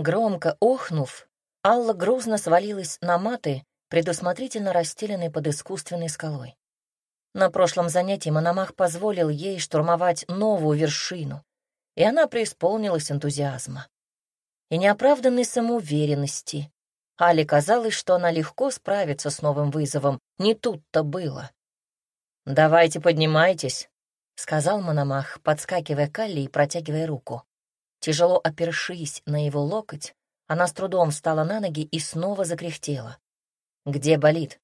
Громко охнув, Алла грузно свалилась на маты, предусмотрительно расстеленные под искусственной скалой. На прошлом занятии Мономах позволил ей штурмовать новую вершину, и она преисполнилась энтузиазма и неоправданной самоуверенности. Але казалось, что она легко справится с новым вызовом. Не тут-то было. «Давайте поднимайтесь», — сказал Мономах, подскакивая к Алле и протягивая руку. Тяжело опершись на его локоть, она с трудом встала на ноги и снова закряхтела. «Где болит?»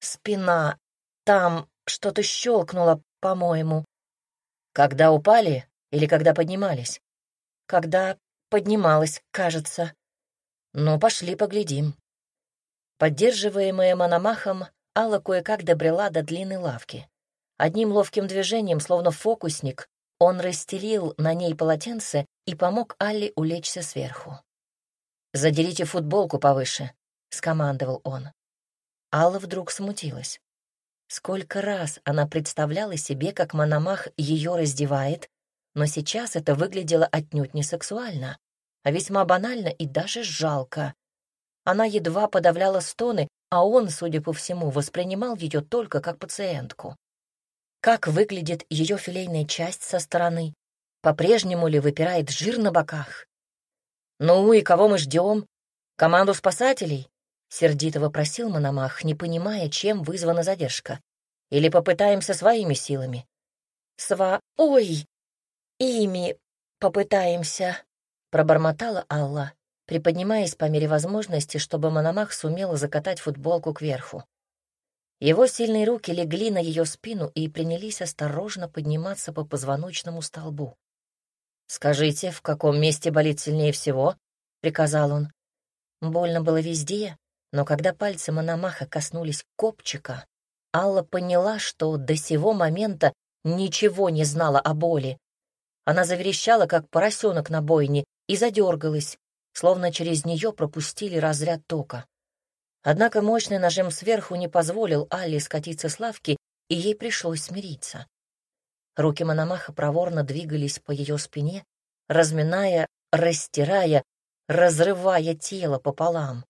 «Спина. Там что-то щелкнуло, по-моему». «Когда упали или когда поднимались?» «Когда поднималась, кажется». «Ну, пошли поглядим». Поддерживаемая Мономахом, Алла кое-как добрела до длинной лавки. Одним ловким движением, словно фокусник, он расстелил на ней полотенце и помог Алле улечься сверху. «Задерите футболку повыше», — скомандовал он. Алла вдруг смутилась. Сколько раз она представляла себе, как Мономах ее раздевает, но сейчас это выглядело отнюдь не сексуально, а весьма банально и даже жалко. Она едва подавляла стоны, а он, судя по всему, воспринимал ее только как пациентку. Как выглядит ее филейная часть со стороны? По-прежнему ли выпирает жир на боках? «Ну и кого мы ждем? Команду спасателей?» — сердито вопросил Мономах, не понимая, чем вызвана задержка. «Или попытаемся своими силами?» «Сва... Ой! Ими попытаемся!» — пробормотала Алла, приподнимаясь по мере возможности, чтобы Мономах сумел закатать футболку кверху. Его сильные руки легли на ее спину и принялись осторожно подниматься по позвоночному столбу. «Скажите, в каком месте болит сильнее всего?» — приказал он. Больно было везде, но когда пальцы Мономаха коснулись копчика, Алла поняла, что до сего момента ничего не знала о боли. Она заверещала, как поросенок на бойне, и задергалась, словно через нее пропустили разряд тока. Однако мощный нажим сверху не позволил Алле скатиться с лавки, и ей пришлось смириться. Руки Мономаха проворно двигались по ее спине, разминая, растирая, разрывая тело пополам.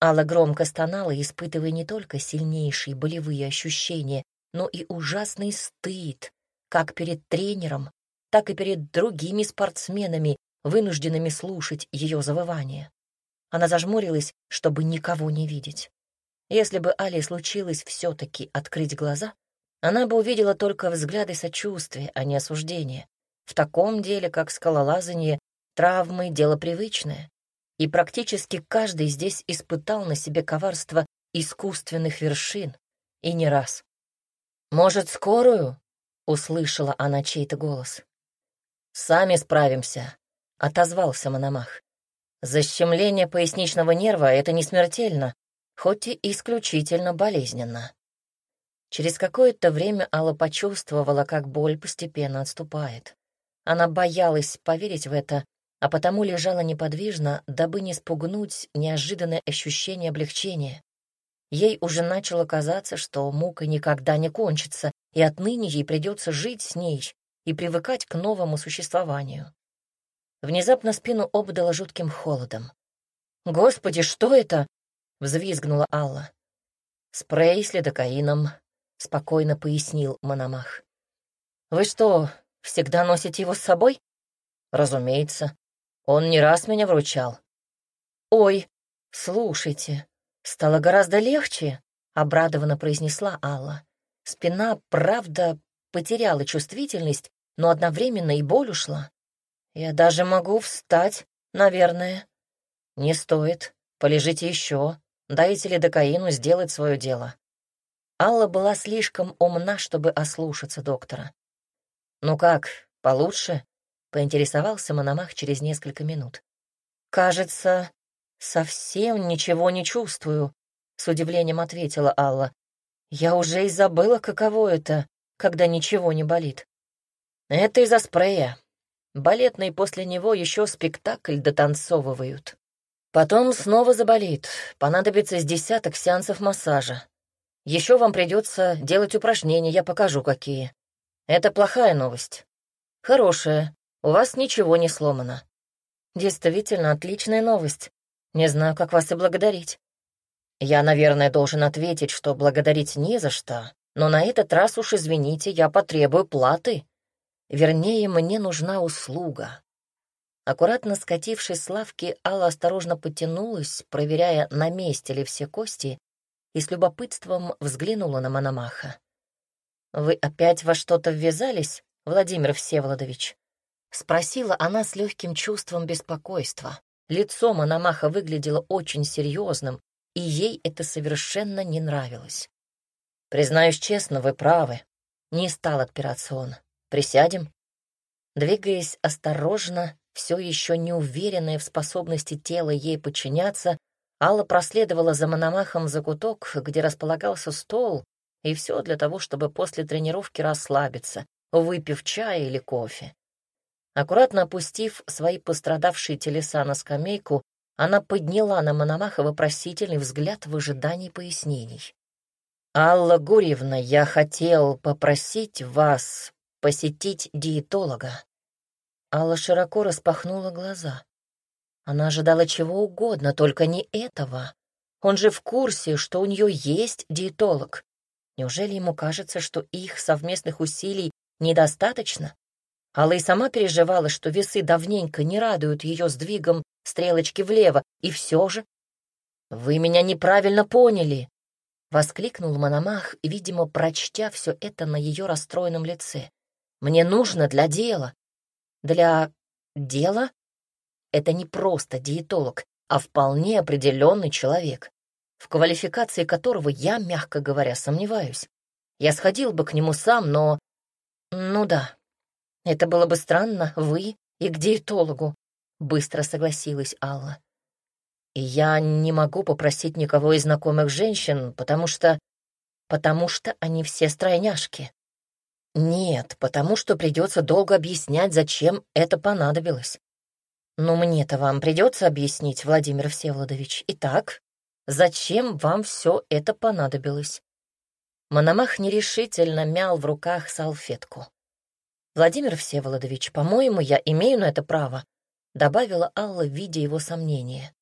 Алла громко стонала, испытывая не только сильнейшие болевые ощущения, но и ужасный стыд, как перед тренером, так и перед другими спортсменами, вынужденными слушать ее завывание. Она зажмурилась, чтобы никого не видеть. Если бы Али случилось все-таки открыть глаза, она бы увидела только взгляды сочувствия, а не осуждения. В таком деле, как скалолазание, травмы — дело привычное. И практически каждый здесь испытал на себе коварство искусственных вершин. И не раз. «Может, скорую?» — услышала она чей-то голос. «Сами справимся», — отозвался Мономах. Защемление поясничного нерва — это не смертельно, хоть и исключительно болезненно. Через какое-то время Алла почувствовала, как боль постепенно отступает. Она боялась поверить в это, а потому лежала неподвижно, дабы не спугнуть неожиданное ощущение облегчения. Ей уже начало казаться, что мука никогда не кончится, и отныне ей придется жить с ней и привыкать к новому существованию. Внезапно спину обдало жутким холодом. «Господи, что это?» — взвизгнула Алла. «Спрей с лидокаином», — спокойно пояснил Мономах. «Вы что, всегда носите его с собой?» «Разумеется. Он не раз меня вручал». «Ой, слушайте, стало гораздо легче», — обрадованно произнесла Алла. Спина, правда, потеряла чувствительность, но одновременно и боль ушла. Я даже могу встать, наверное. Не стоит. Полежите еще. Дайте лидокаину сделать свое дело. Алла была слишком умна, чтобы ослушаться доктора. «Ну как, получше?» — поинтересовался Мономах через несколько минут. «Кажется, совсем ничего не чувствую», — с удивлением ответила Алла. «Я уже и забыла, каково это, когда ничего не болит». «Это из-за спрея. Балетный после него еще спектакль дотанцовывают. Потом снова заболит, понадобится с десяток сеансов массажа. Еще вам придется делать упражнения, я покажу, какие. Это плохая новость. Хорошая, у вас ничего не сломано. Действительно, отличная новость. Не знаю, как вас и благодарить. Я, наверное, должен ответить, что благодарить не за что, но на этот раз уж, извините, я потребую платы. Вернее, мне нужна услуга. Аккуратно скатившись с лавки, Алла осторожно потянулась, проверяя, на месте ли все кости, и с любопытством взглянула на Мономаха. «Вы опять во что-то ввязались, Владимир Всеволодович?» — спросила она с легким чувством беспокойства. Лицо Мономаха выглядело очень серьезным, и ей это совершенно не нравилось. «Признаюсь честно, вы правы. Не стал отпираться он. Присядем?» Двигаясь осторожно, все еще не уверенная в способности тела ей подчиняться, Алла проследовала за Мономахом в закуток, где располагался стол, и все для того, чтобы после тренировки расслабиться, выпив чай или кофе. Аккуратно опустив свои пострадавшие телеса на скамейку, она подняла на Мономаха вопросительный взгляд в ожидании пояснений. «Алла Гурьевна, я хотел попросить вас посетить диетолога». Алла широко распахнула глаза. Она ожидала чего угодно, только не этого. Он же в курсе, что у нее есть диетолог. Неужели ему кажется, что их совместных усилий недостаточно? Алла и сама переживала, что весы давненько не радуют ее сдвигом стрелочки влево, и все же... «Вы меня неправильно поняли!» — воскликнул Мономах, видимо, прочтя все это на ее расстроенном лице. «Мне нужно для дела». «Для дела?» Это не просто диетолог, а вполне определенный человек, в квалификации которого я, мягко говоря, сомневаюсь. Я сходил бы к нему сам, но... Ну да, это было бы странно, вы и к диетологу, быстро согласилась Алла. И я не могу попросить никого из знакомых женщин, потому что... потому что они все стройняшки. Нет, потому что придется долго объяснять, зачем это понадобилось. Но мне-то вам придется объяснить, Владимир Всеволодович. Итак, зачем вам все это понадобилось? Мономах нерешительно мял в руках салфетку. «Владимир Всеволодович, по-моему, я имею на это право», — добавила Алла, видя его сомнения.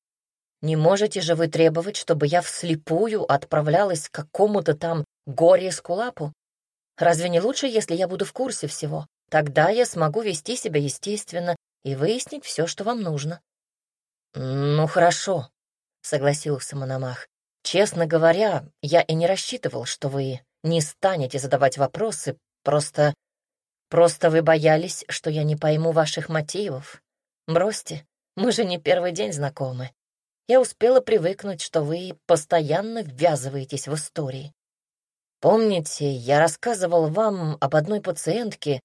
«Не можете же вы требовать, чтобы я вслепую отправлялась к какому-то там горе-скулапу? Разве не лучше, если я буду в курсе всего? Тогда я смогу вести себя естественно и выяснить все, что вам нужно». «Ну, хорошо», — согласился Мономах. «Честно говоря, я и не рассчитывал, что вы не станете задавать вопросы, просто... Просто вы боялись, что я не пойму ваших мотивов. Бросьте, мы же не первый день знакомы. Я успела привыкнуть, что вы постоянно ввязываетесь в истории. Помните, я рассказывал вам об одной пациентке,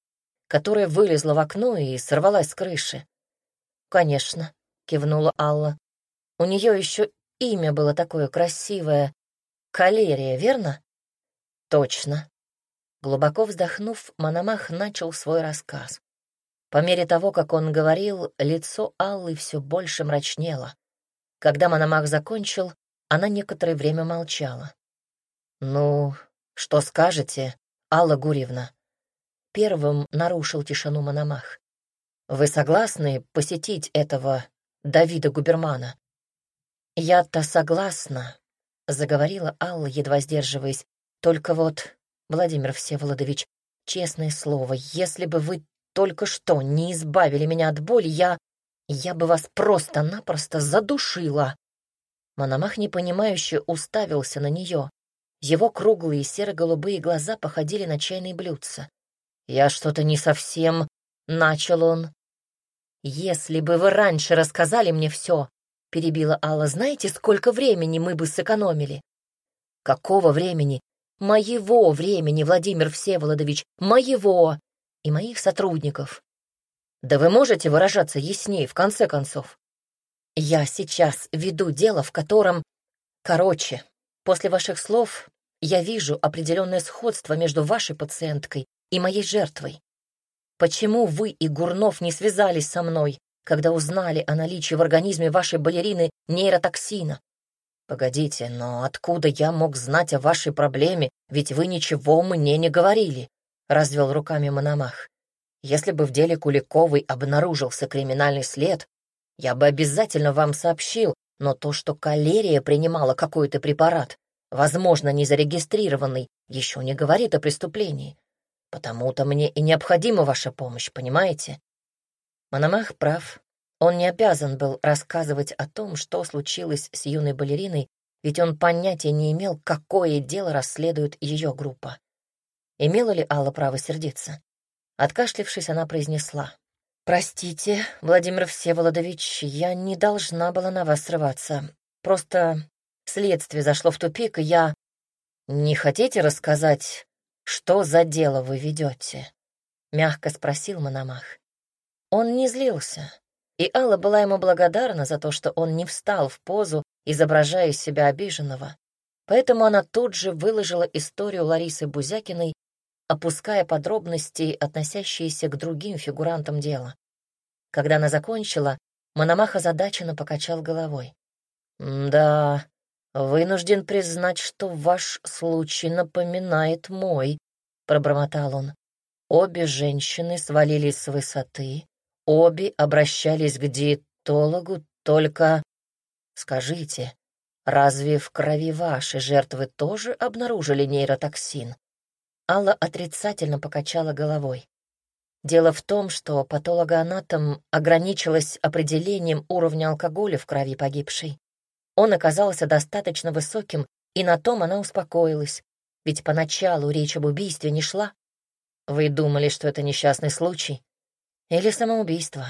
которая вылезла в окно и сорвалась с крыши. «Конечно», — кивнула Алла. «У нее еще имя было такое красивое. Калерия, верно?» «Точно». Глубоко вздохнув, Мономах начал свой рассказ. По мере того, как он говорил, лицо Аллы все больше мрачнело. Когда Мономах закончил, она некоторое время молчала. «Ну, что скажете, Алла Гурьевна?» Первым нарушил тишину Мономах. «Вы согласны посетить этого Давида Губермана?» «Я-то согласна», — заговорила Алла, едва сдерживаясь. «Только вот, Владимир Всеволодович, честное слово, если бы вы только что не избавили меня от боли, я... я бы вас просто-напросто задушила». Мономах непонимающе уставился на нее. Его круглые серо-голубые глаза походили на чайные блюдца. «Я что-то не совсем...» — начал он. «Если бы вы раньше рассказали мне все», — перебила Алла, «знаете, сколько времени мы бы сэкономили?» «Какого времени?» «Моего времени, Владимир Всеволодович, моего и моих сотрудников». «Да вы можете выражаться яснее, в конце концов?» «Я сейчас веду дело, в котором...» «Короче, после ваших слов я вижу определенное сходство между вашей пациенткой и моей жертвой. Почему вы и Гурнов не связались со мной, когда узнали о наличии в организме вашей балерины нейротоксина? Погодите, но откуда я мог знать о вашей проблеме, ведь вы ничего мне не говорили? Развел руками Мономах. Если бы в деле Куликовой обнаружился криминальный след, я бы обязательно вам сообщил, но то, что калерия принимала какой-то препарат, возможно, не зарегистрированный, еще не говорит о преступлении. Потому-то мне и необходима ваша помощь, понимаете? Мономах прав. Он не обязан был рассказывать о том, что случилось с юной балериной, ведь он понятия не имел, какое дело расследует ее группа. Имела ли Алла право сердиться? Откашлившись, она произнесла. «Простите, Владимир Всеволодович, я не должна была на вас срываться. Просто следствие зашло в тупик, и я... Не хотите рассказать, что за дело вы ведете?» — мягко спросил Мономах. Он не злился, и Алла была ему благодарна за то, что он не встал в позу, изображая из себя обиженного. Поэтому она тут же выложила историю Ларисы Бузякиной опуская подробности, относящиеся к другим фигурантам дела. Когда она закончила, Мономах озадаченно покачал головой. «Да, вынужден признать, что ваш случай напоминает мой», — пробормотал он. «Обе женщины свалились с высоты, обе обращались к диетологу, только... Скажите, разве в крови вашей жертвы тоже обнаружили нейротоксин?» Алла отрицательно покачала головой. Дело в том, что патологоанатом ограничилась определением уровня алкоголя в крови погибшей. Он оказался достаточно высоким, и на том она успокоилась, ведь поначалу речь об убийстве не шла. Вы думали, что это несчастный случай? Или самоубийство?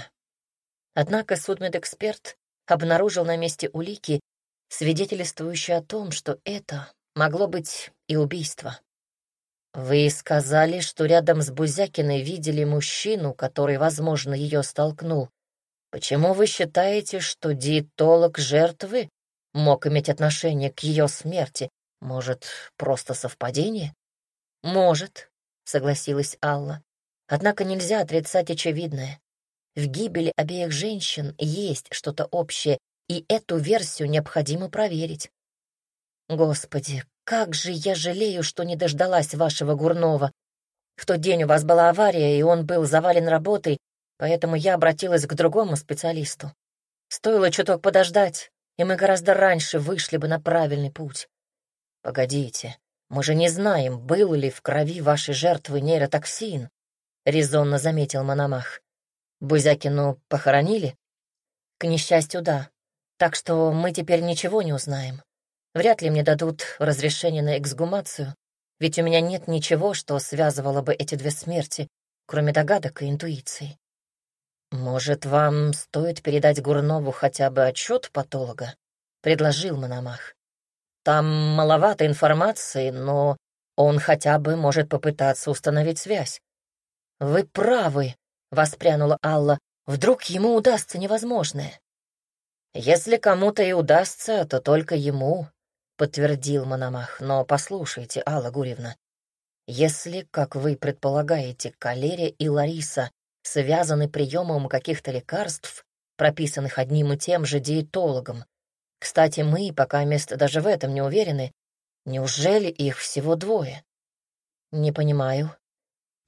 Однако судмедэксперт обнаружил на месте улики, свидетельствующие о том, что это могло быть и убийство. «Вы сказали, что рядом с Бузякиной видели мужчину, который, возможно, ее столкнул. Почему вы считаете, что диетолог жертвы мог иметь отношение к ее смерти? Может, просто совпадение?» «Может», — согласилась Алла. «Однако нельзя отрицать очевидное. В гибели обеих женщин есть что-то общее, и эту версию необходимо проверить. Господи, как же я жалею, что не дождалась вашего Гурнова. В тот день у вас была авария, и он был завален работой, поэтому я обратилась к другому специалисту. Стоило чуток подождать, и мы гораздо раньше вышли бы на правильный путь. Погодите, мы же не знаем, был ли в крови вашей жертвы нейротоксин, — резонно заметил Мономах. Бузякину похоронили? К несчастью, да. Так что мы теперь ничего не узнаем. Вряд ли мне дадут разрешение на эксгумацию, ведь у меня нет ничего, что связывало бы эти две смерти, кроме догадок и интуиции. «Может, вам стоит передать Гурнову хотя бы отчет патолога?» — предложил Мономах. «Там маловато информации, но он хотя бы может попытаться установить связь». «Вы правы», — воспрянула Алла. «Вдруг ему удастся невозможное?» «Если кому-то и удастся, то только ему, подтвердил Мономах. «Но послушайте, Алла Гурьевна, если, как вы предполагаете, Калерия и Лариса связаны приемом каких-то лекарств, прописанных одним и тем же диетологом, кстати, мы пока мест даже в этом не уверены, неужели их всего двое? Не понимаю.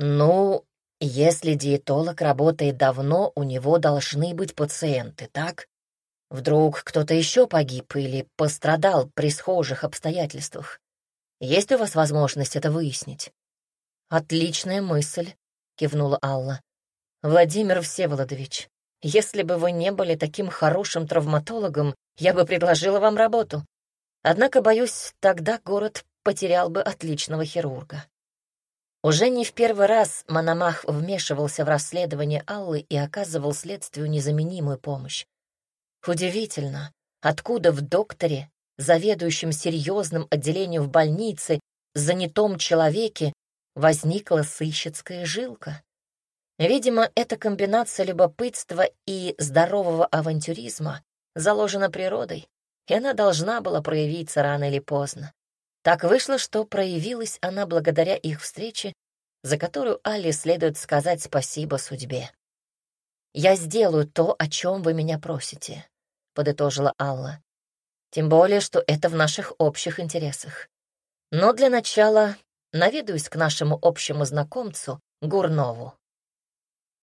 Ну, если диетолог работает давно, у него должны быть пациенты, так? Вдруг кто-то еще погиб или пострадал при схожих обстоятельствах? Есть у вас возможность это выяснить? Отличная мысль, кивнула Алла. Владимир Всеволодович, если бы вы не были таким хорошим травматологом, я бы предложила вам работу. Однако, боюсь, тогда город потерял бы отличного хирурга. Уже не в первый раз Мономах вмешивался в расследование Аллы и оказывал следствию незаменимую помощь. Удивительно, откуда в докторе, заведующем серьезным отделением в больнице, занятом человеке, возникла сыщицкая жилка. Видимо, эта комбинация любопытства и здорового авантюризма заложена природой, и она должна была проявиться рано или поздно. Так вышло, что проявилась она благодаря их встрече, за которую Али следует сказать спасибо судьбе. «Я сделаю то, о чем вы меня просите. — подытожила Алла. «Тем более, что это в наших общих интересах. Но для начала наведаюсь к нашему общему знакомцу Гурнову».